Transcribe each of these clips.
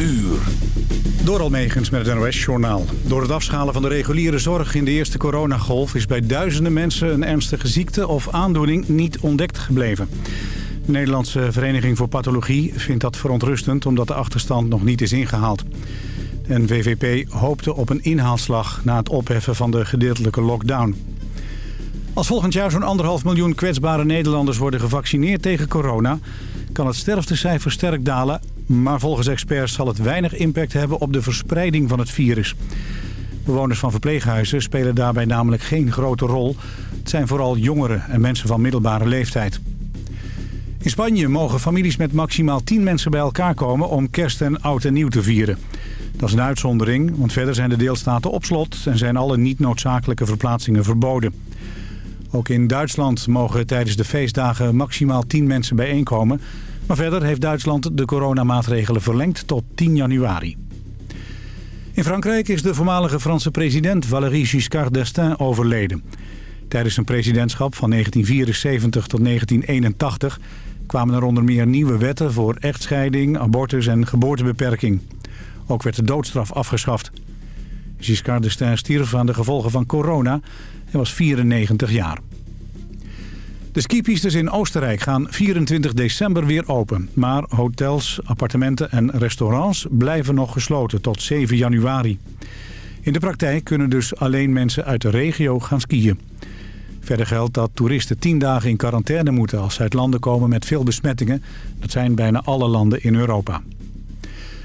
uur. Door met het NOS-journaal. Door het afschalen van de reguliere zorg in de eerste coronagolf... is bij duizenden mensen een ernstige ziekte of aandoening niet ontdekt gebleven. De Nederlandse Vereniging voor Pathologie vindt dat verontrustend... omdat de achterstand nog niet is ingehaald. De NVVP hoopte op een inhaalslag na het opheffen van de gedeeltelijke lockdown. Als volgend jaar zo'n anderhalf miljoen kwetsbare Nederlanders worden gevaccineerd tegen corona... kan het sterftecijfer sterk dalen, maar volgens experts zal het weinig impact hebben op de verspreiding van het virus. Bewoners van verpleeghuizen spelen daarbij namelijk geen grote rol. Het zijn vooral jongeren en mensen van middelbare leeftijd. In Spanje mogen families met maximaal 10 mensen bij elkaar komen om kerst en oud en nieuw te vieren. Dat is een uitzondering, want verder zijn de deelstaten op slot en zijn alle niet noodzakelijke verplaatsingen verboden. Ook in Duitsland mogen tijdens de feestdagen maximaal 10 mensen bijeenkomen. Maar verder heeft Duitsland de coronamaatregelen verlengd tot 10 januari. In Frankrijk is de voormalige Franse president Valéry Giscard d'Estaing overleden. Tijdens zijn presidentschap van 1974 tot 1981 kwamen er onder meer nieuwe wetten voor echtscheiding, abortus en geboortebeperking. Ook werd de doodstraf afgeschaft. Giscard d'Estaing stierf aan de gevolgen van corona hij was 94 jaar. De skipistes in Oostenrijk gaan 24 december weer open. Maar hotels, appartementen en restaurants blijven nog gesloten tot 7 januari. In de praktijk kunnen dus alleen mensen uit de regio gaan skiën. Verder geldt dat toeristen 10 dagen in quarantaine moeten als ze uit landen komen met veel besmettingen. Dat zijn bijna alle landen in Europa.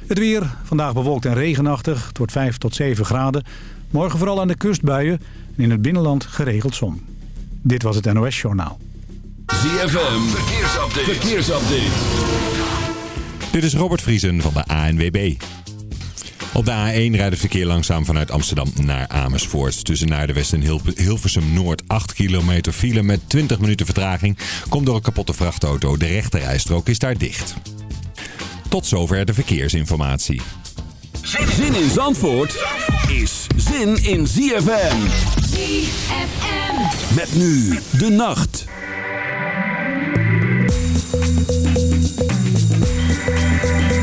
Het weer, vandaag bewolkt en regenachtig. Het wordt 5 tot 7 graden. Morgen vooral aan de kustbuien en in het binnenland geregeld zon. Dit was het NOS Journaal. ZFM, verkeersupdate. verkeersupdate. Dit is Robert Vriesen van de ANWB. Op de A1 rijdt het verkeer langzaam vanuit Amsterdam naar Amersfoort. Tussen naar de West en Hilversum Noord 8 kilometer file met 20 minuten vertraging. Komt door een kapotte vrachtauto. De rechterrijstrook is daar dicht. Tot zover de verkeersinformatie. Zin in Zandvoort is zin in ZFM. ZFM. Met nu de nacht. You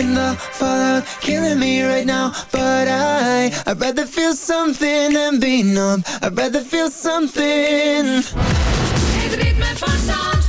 and the fallout killing me right now But I, I'd rather feel something than be numb. I'd rather feel something. Het ritme van zand.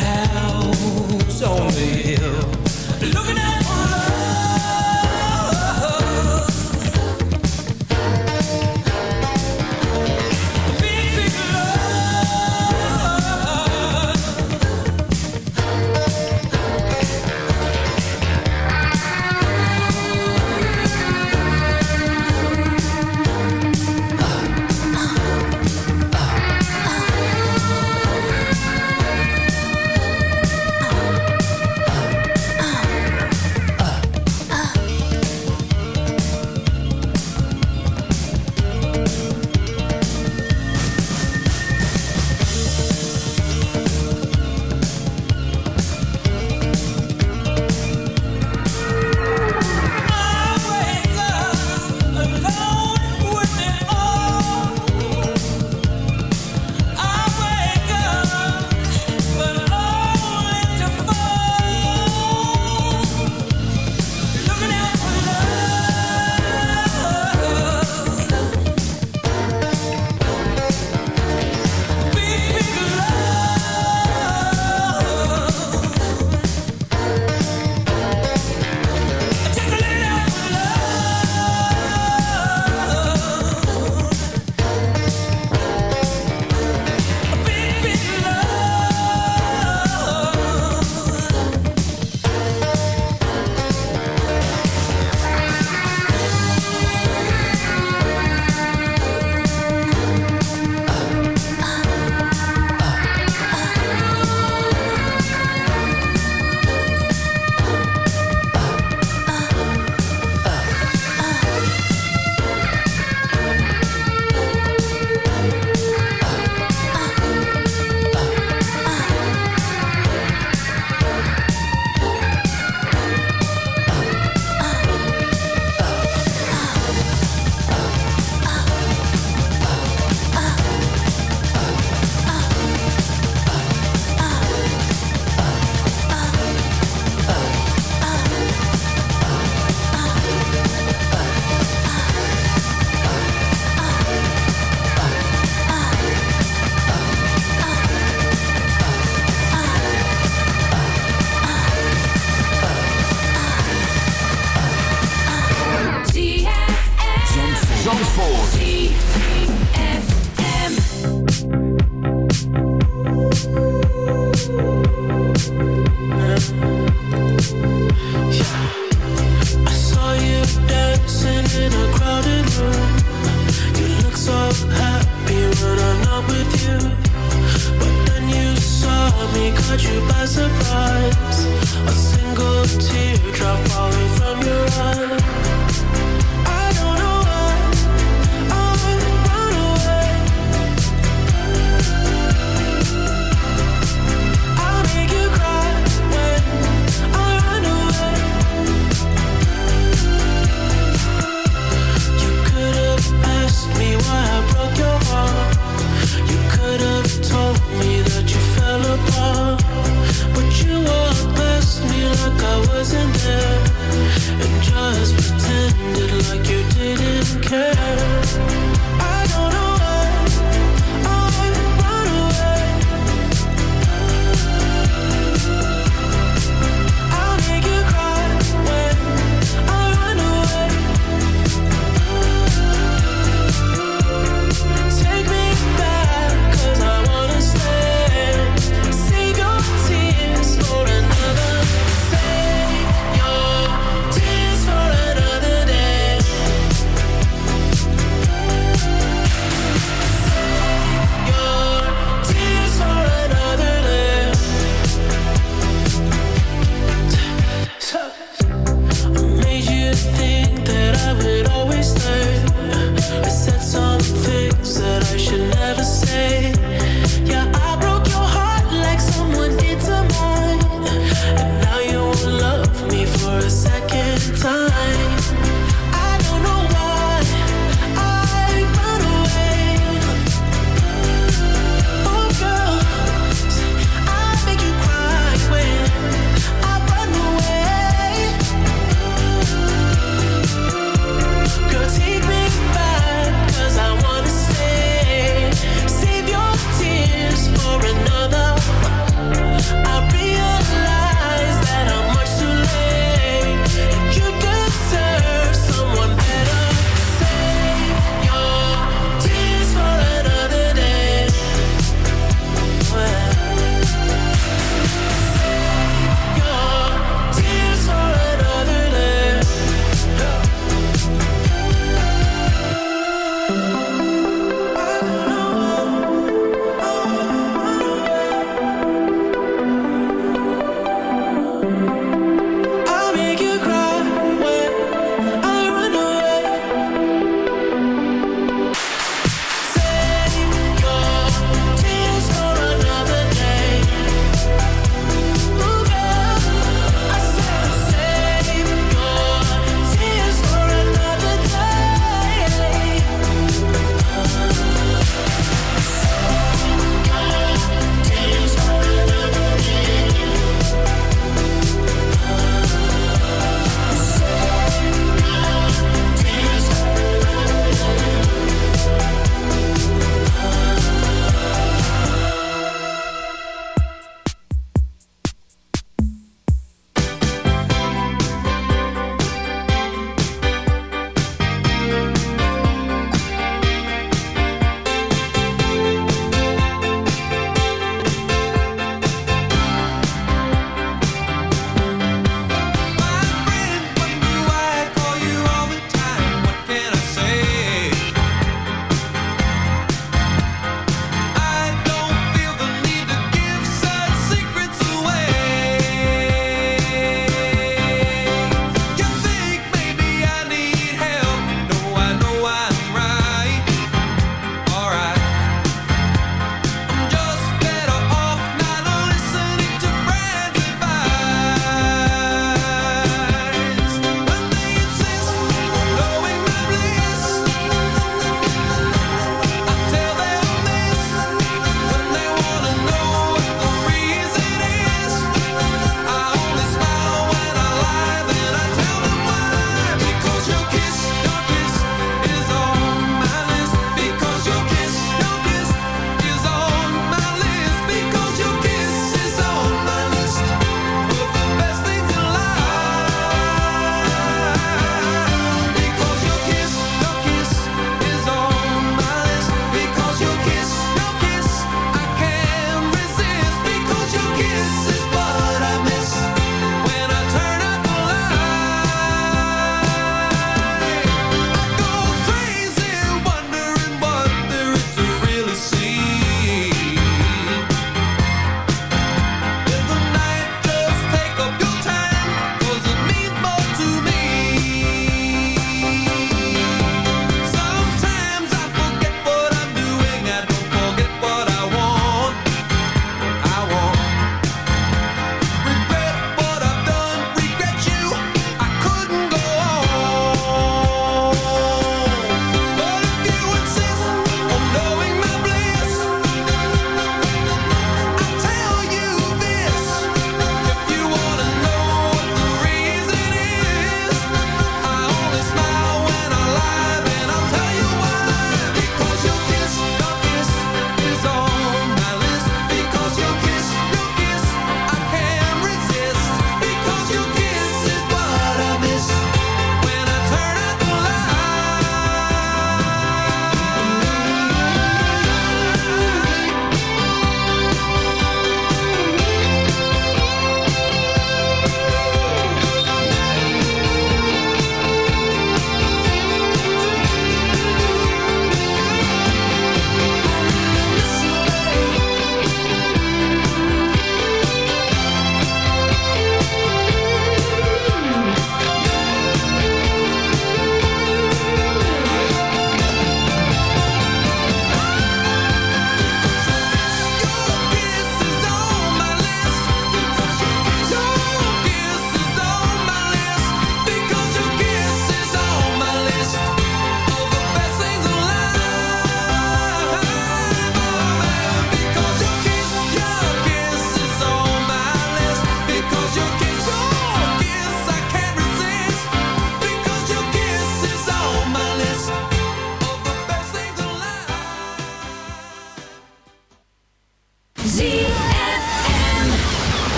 House on the hill,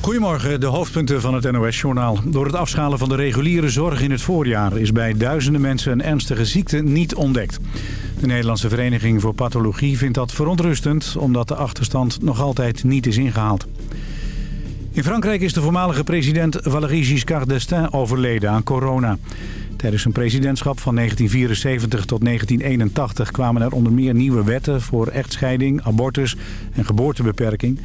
Goedemorgen, de hoofdpunten van het NOS-journaal. Door het afschalen van de reguliere zorg in het voorjaar... is bij duizenden mensen een ernstige ziekte niet ontdekt. De Nederlandse Vereniging voor Pathologie vindt dat verontrustend... omdat de achterstand nog altijd niet is ingehaald. In Frankrijk is de voormalige president Valéry Giscard d'Estaing overleden aan corona. Tijdens zijn presidentschap van 1974 tot 1981 kwamen er onder meer nieuwe wetten voor echtscheiding, abortus en geboortebeperking.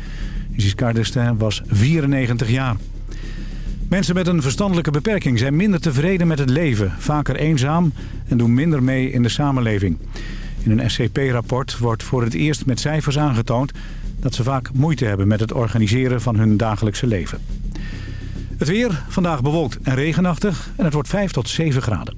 Giscard d'Estaing was 94 jaar. Mensen met een verstandelijke beperking zijn minder tevreden met het leven, vaker eenzaam en doen minder mee in de samenleving. In een SCP-rapport wordt voor het eerst met cijfers aangetoond dat ze vaak moeite hebben met het organiseren van hun dagelijkse leven. Het weer, vandaag bewolkt en regenachtig en het wordt 5 tot 7 graden.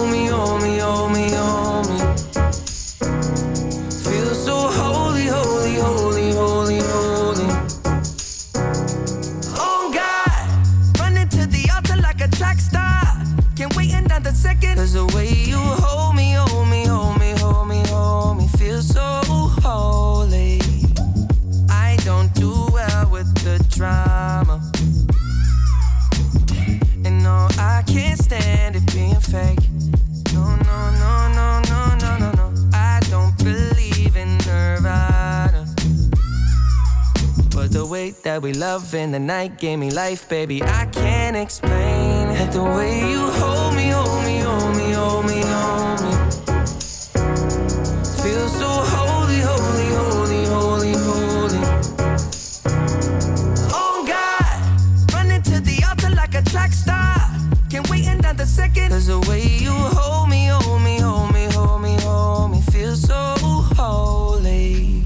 that we love in the night gave me life, baby. I can't explain it. The way you hold me, hold me, hold me, hold me, hold me. Feel so holy, holy, holy, holy, holy. Oh God, running to the altar like a track star. Can't wait another second. Cause the way you hold me, hold me, hold me, hold me, hold me, feel so holy.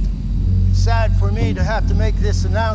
sad for me to have to make this announcement,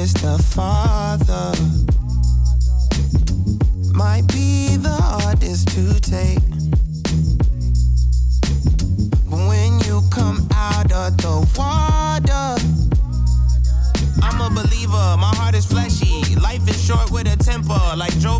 Pleases the Father. Might be the hardest to take. But when you come out of the water, I'm a believer, my heart is fleshy. Life is short with a temper, like Joe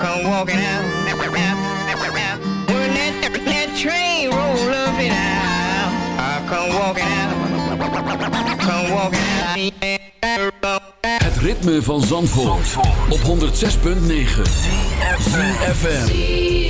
Come walking out. When that, that train roll up and out, I come walking out, come walking out. Het ritme van Zandvoort, op 106.9 FM.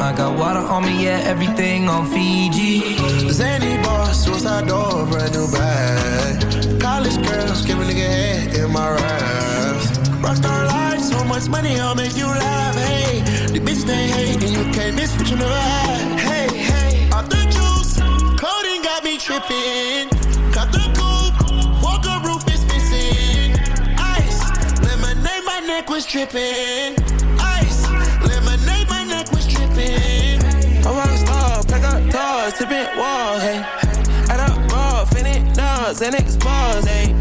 I got water on me, yeah, everything on Fiji. Zany boss, suicide door, brand new bag. College girls, give a nigga head in my raps. Rockstar life, so much money, I'll make you laugh. Hey, the bitch they hate, and you can't miss what you never had. Hey, hey, off the juice, codeine got me tripping. Cut the coupe, walker roof is missing. Ice, lemonade, my neck was tripping. Doors, tipping walls, hey. Add up raw, finish dogs, and exposed, hey.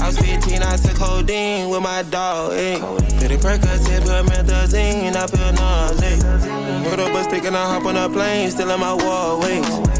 I was 15, I took codeine with my dog, hey. Pretty Percocet, put methazine, I feel nauseous. Put up a stick and I hop on a plane, still in my wall ways.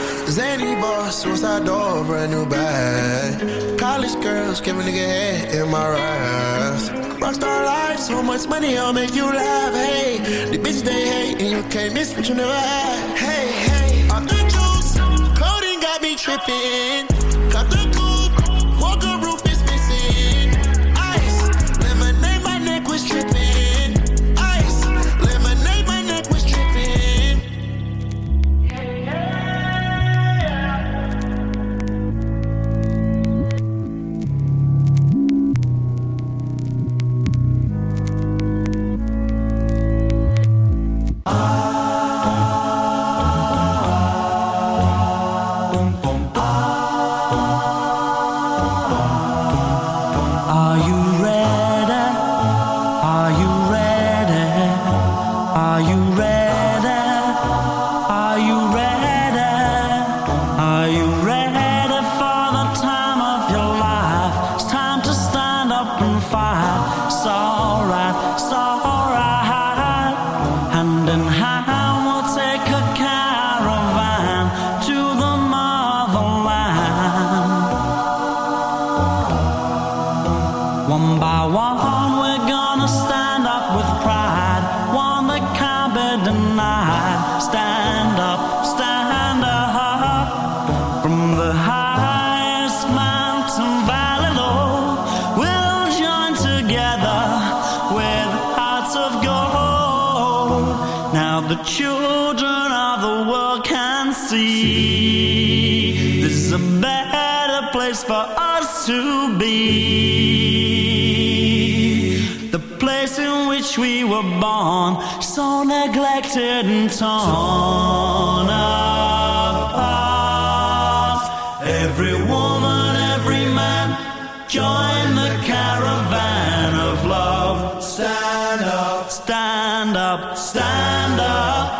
Zany boss, suicide door, brand new bag. College girls, give a nigga head in my raps. Rockstar life, so much money, I'll make you laugh. Hey, the bitch they hate, and you can't miss what you never had. Hey, hey, off the juice, codeine got me tripping. Cut the